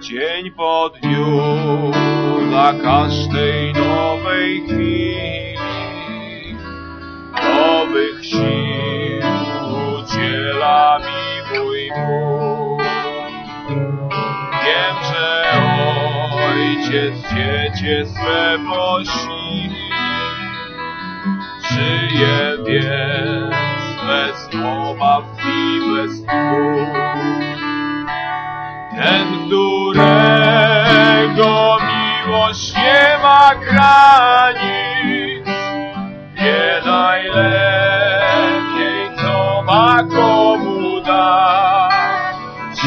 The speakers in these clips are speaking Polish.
Dzień po dniu, dla każdej nowej chwili, nowych sił udziela mi mój Bóg. Wiem, że Ojciec dziecię swe pies, bez obaw i bez tchu. Ten, którego miłość nie ma granic, wie najlepiej, co ma komu dać.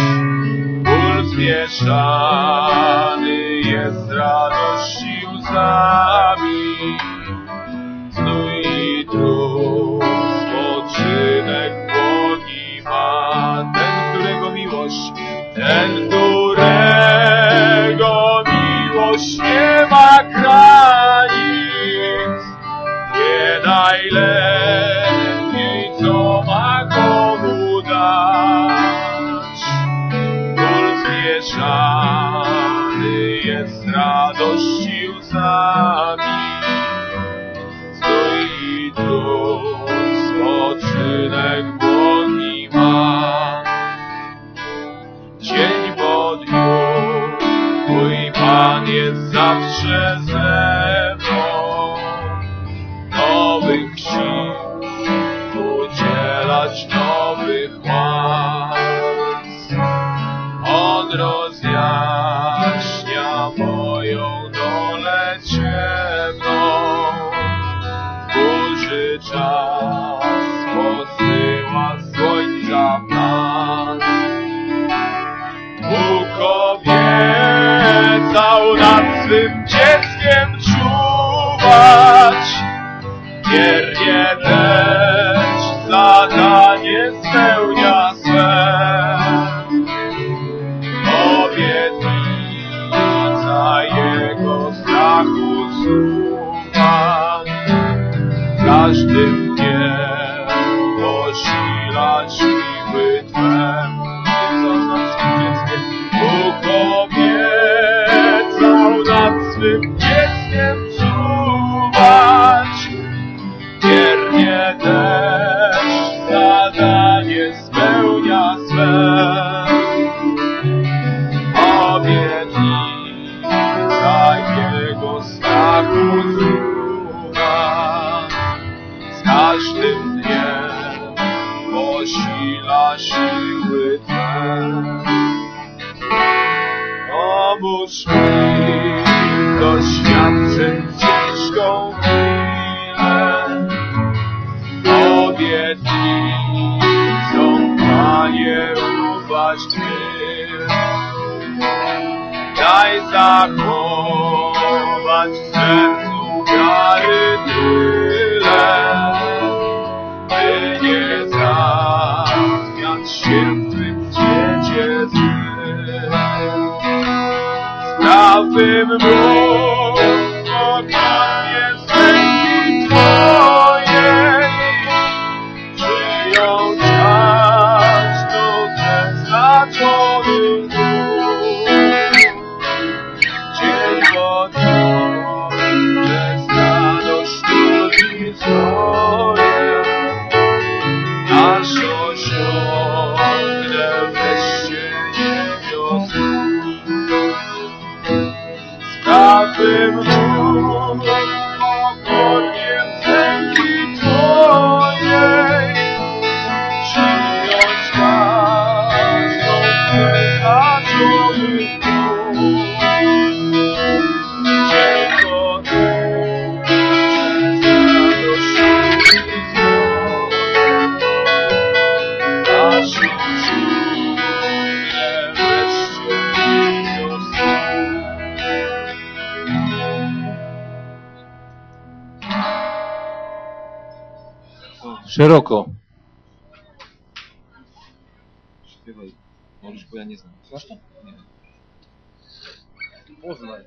Ból. and child. szeroko. Śpiewaj. Możesz, bo ja nie znam. Znasz to? Nie. Poznaj.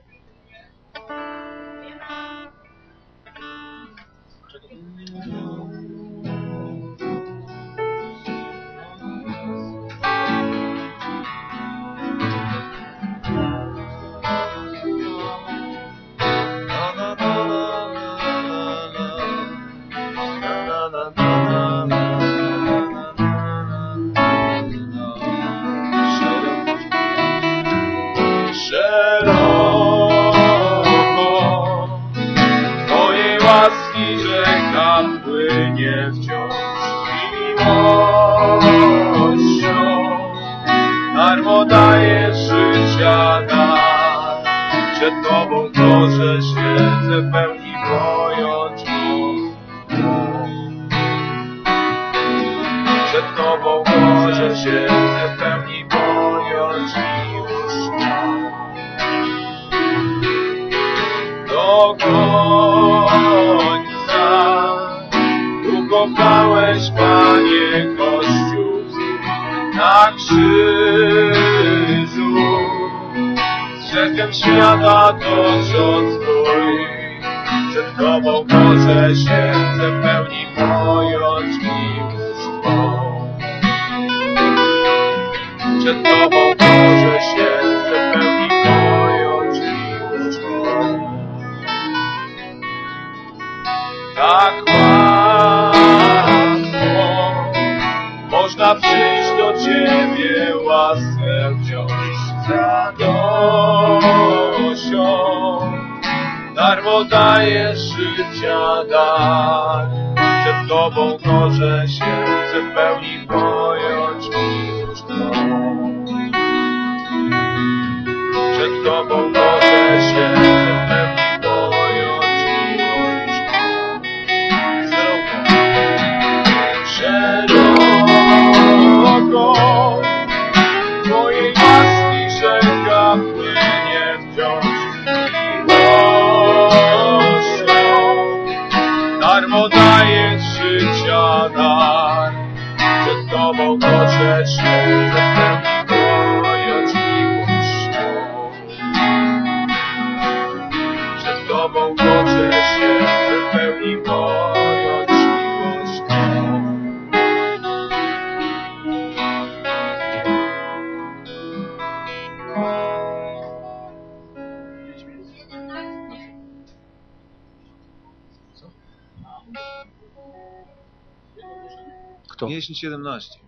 pełni pojąć Przed Tobą Boże serce w pełni pojąć już Do końca ukopałeś Panie Kościół na krzyżu. Z świata to, co flesh Kto? Mięsień 17.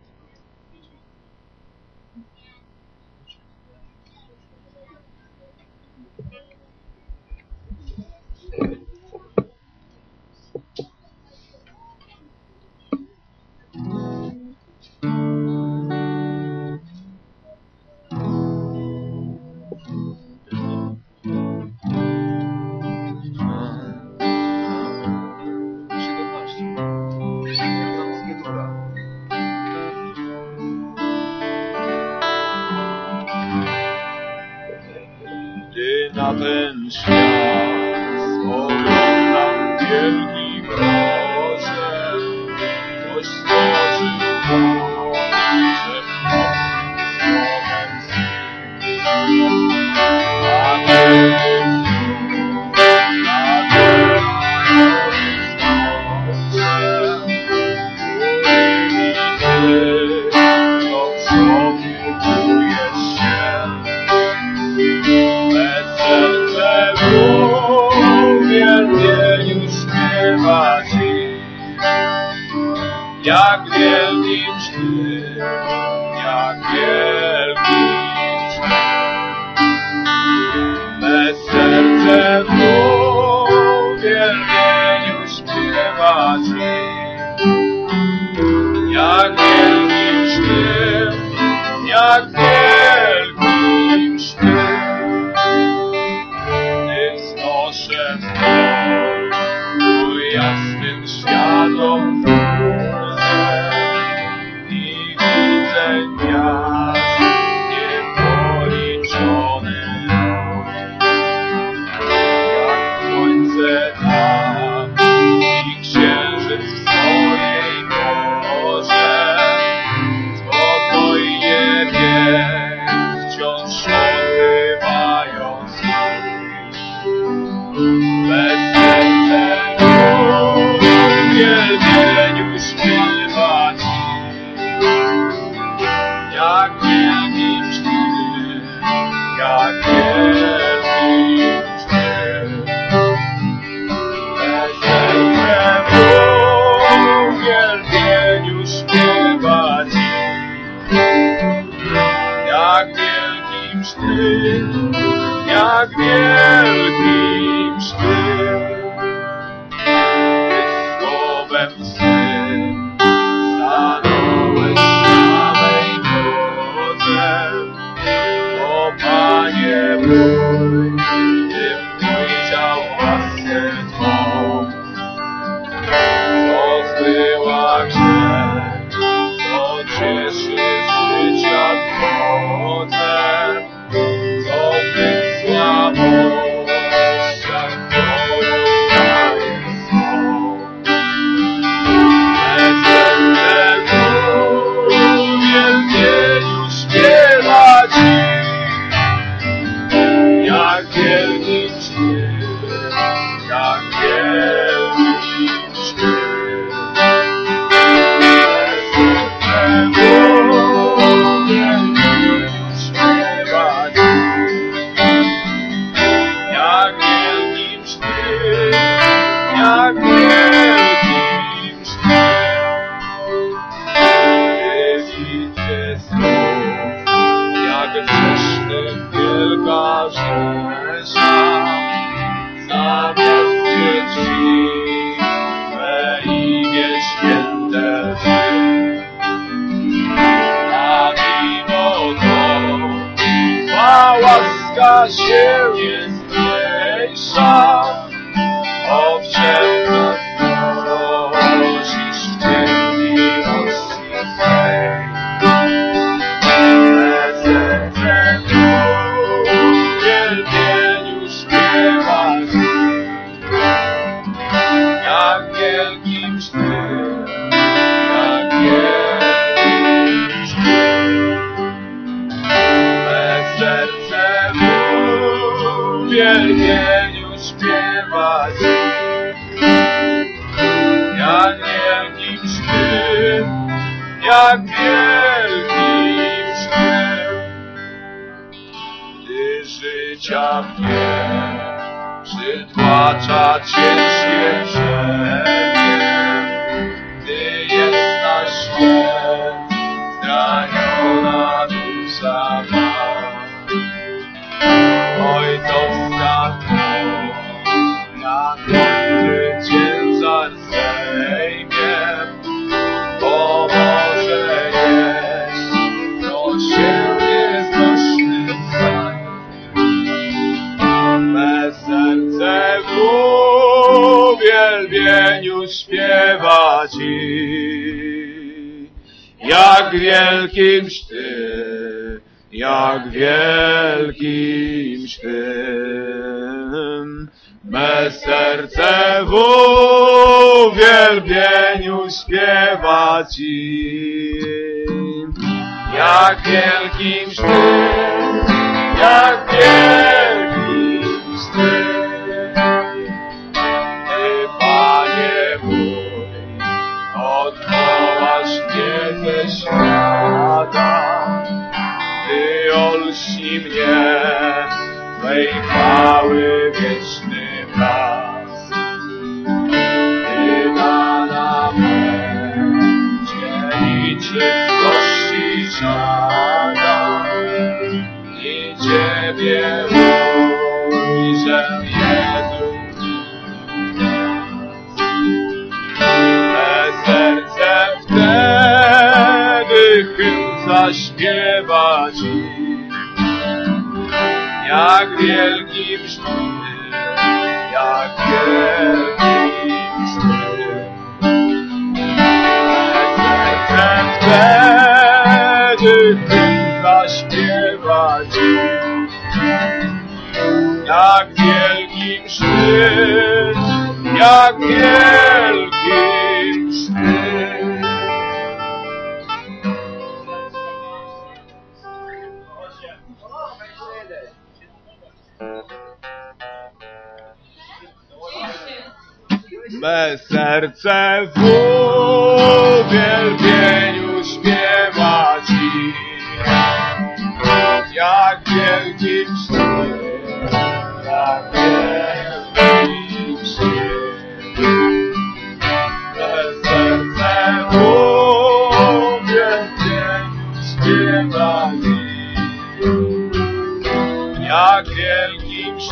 życia mnie przytłacza ciężkie się. jak wielkimś Ty, jak wielkimś Ty. Me serce w uwielbieniu śpiewa Ci, jak wielkimś Ty. i. Jak wielki krzyk, jak wielki krzyk. Me serce w uwielbieniu śpiewa pierdzić się, tak pierdzić się. Te serce mówię, pięć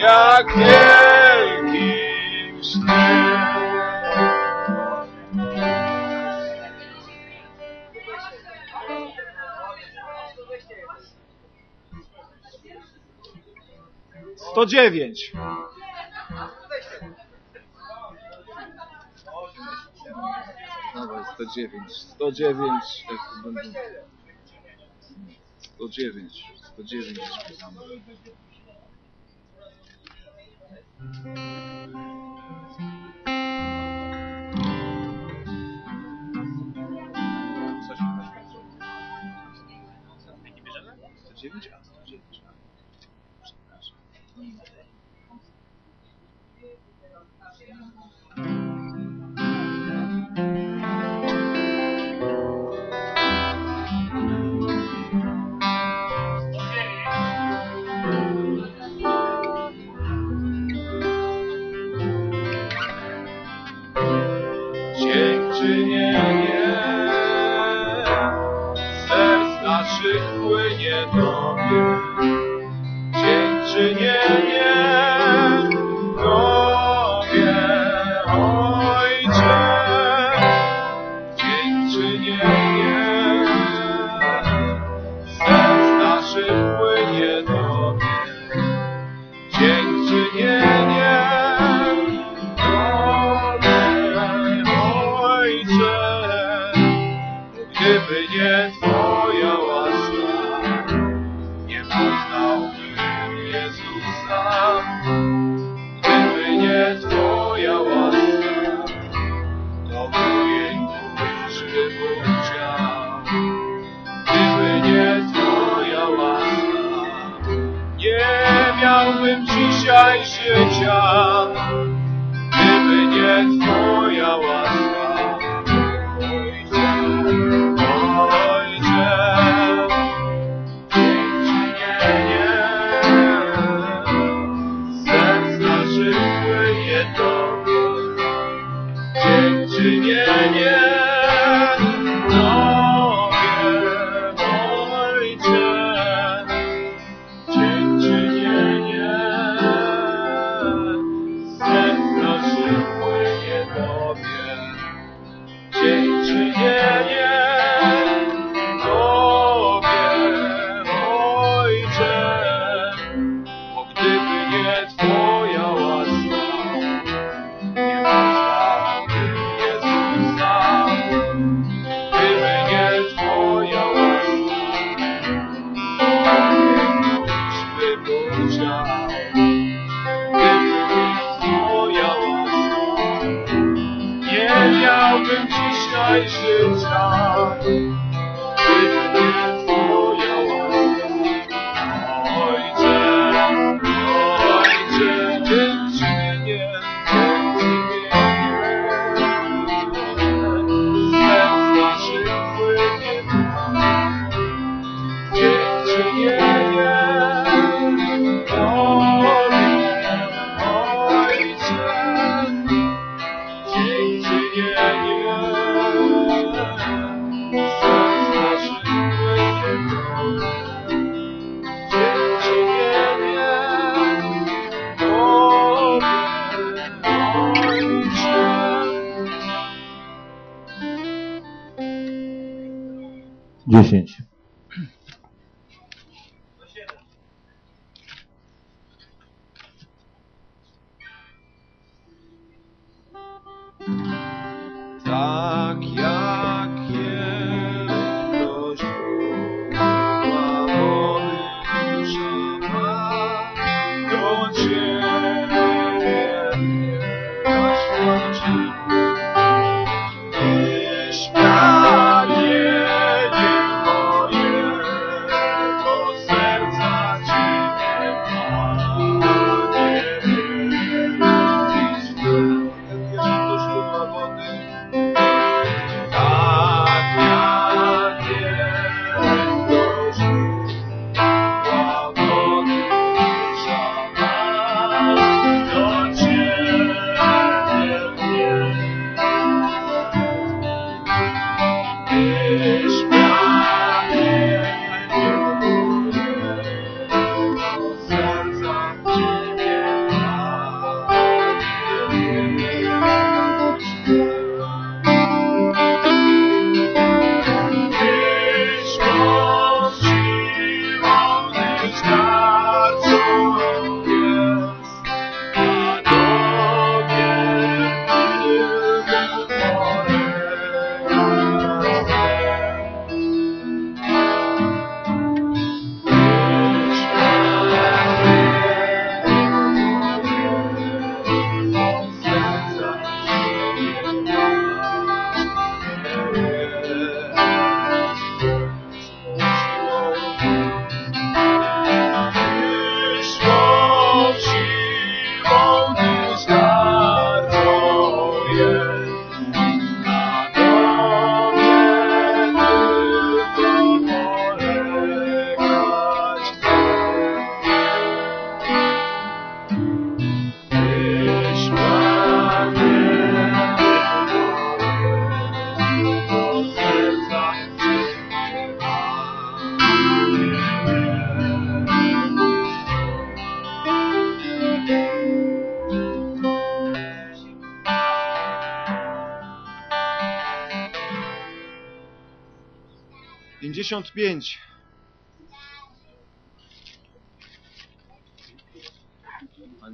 jak wielki. 109. Dawaj, 109, 109, jak to będą... 109, 109. czynienie. Serc naszych płynie Tobie, dziękczynienie. Ich steige hinunter.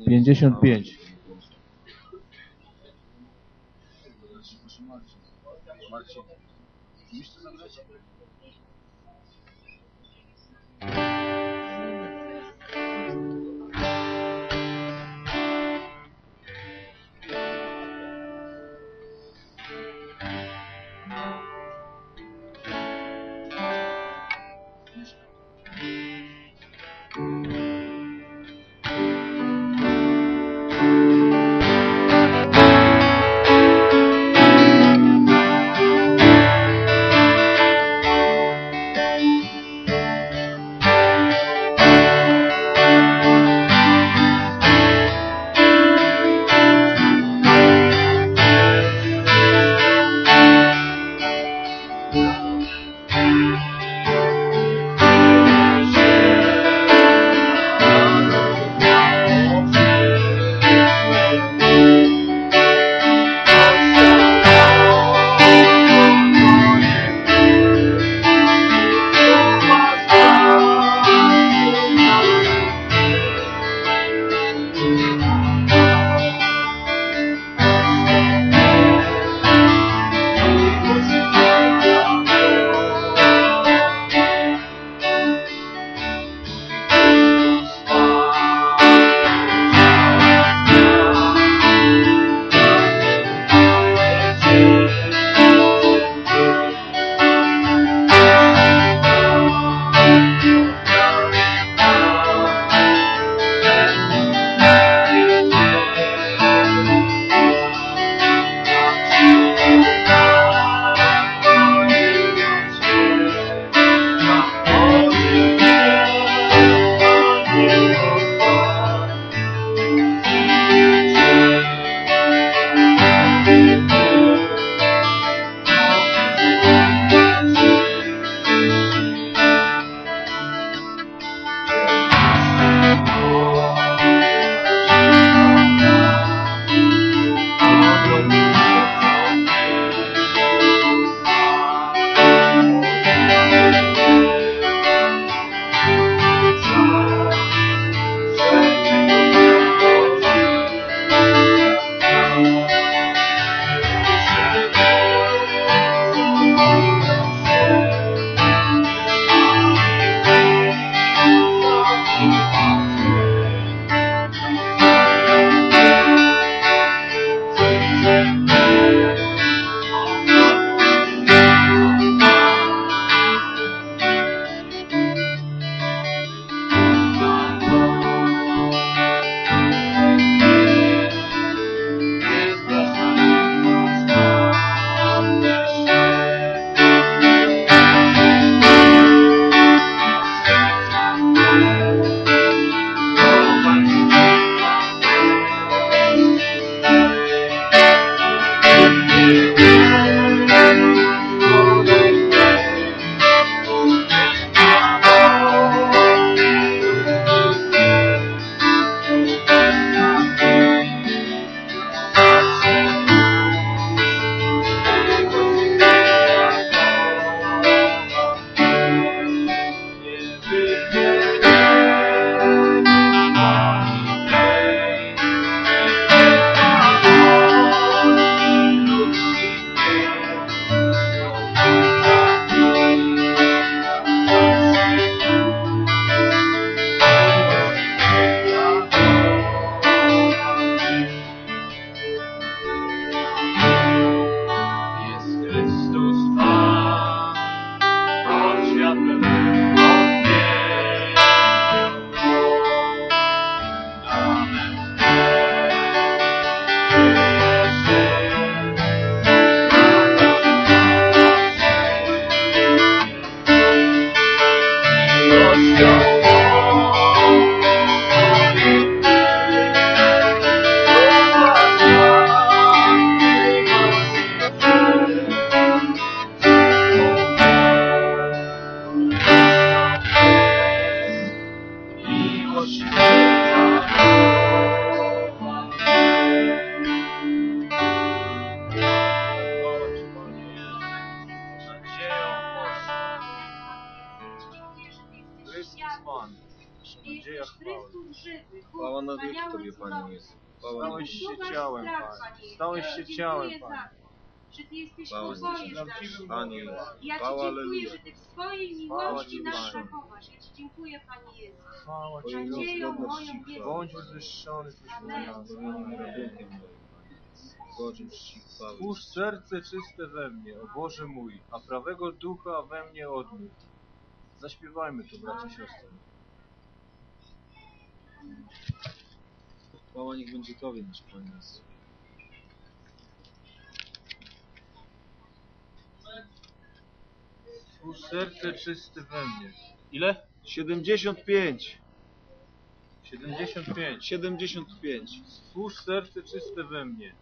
Pięćdziesiąt pięć. Thank you. całe się ciałem, Panie. Że Ty jesteś pokojem ja Ci dziękuję, że Ty w swojej miłości nas zachowasz. Ja Ci dziękuję, Panie Jezu. Chwała Ci, Nadzieją moją wiedzą. Bądź wywyższony, jesteś godzin czci. Twórz serce czyste we mnie, o Boże mój, a prawego ducha we mnie odmów. Zaśpiewajmy to, bracia siostry. Chwała niech będzie Tobie, nasz Panie Jezu. Pół serce czyste we mnie. Ile? 75. 75. 75. Spójrz serce czyste we mnie.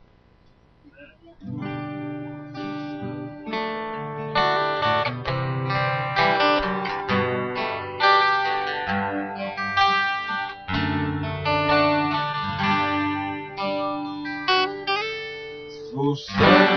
Spójrz serce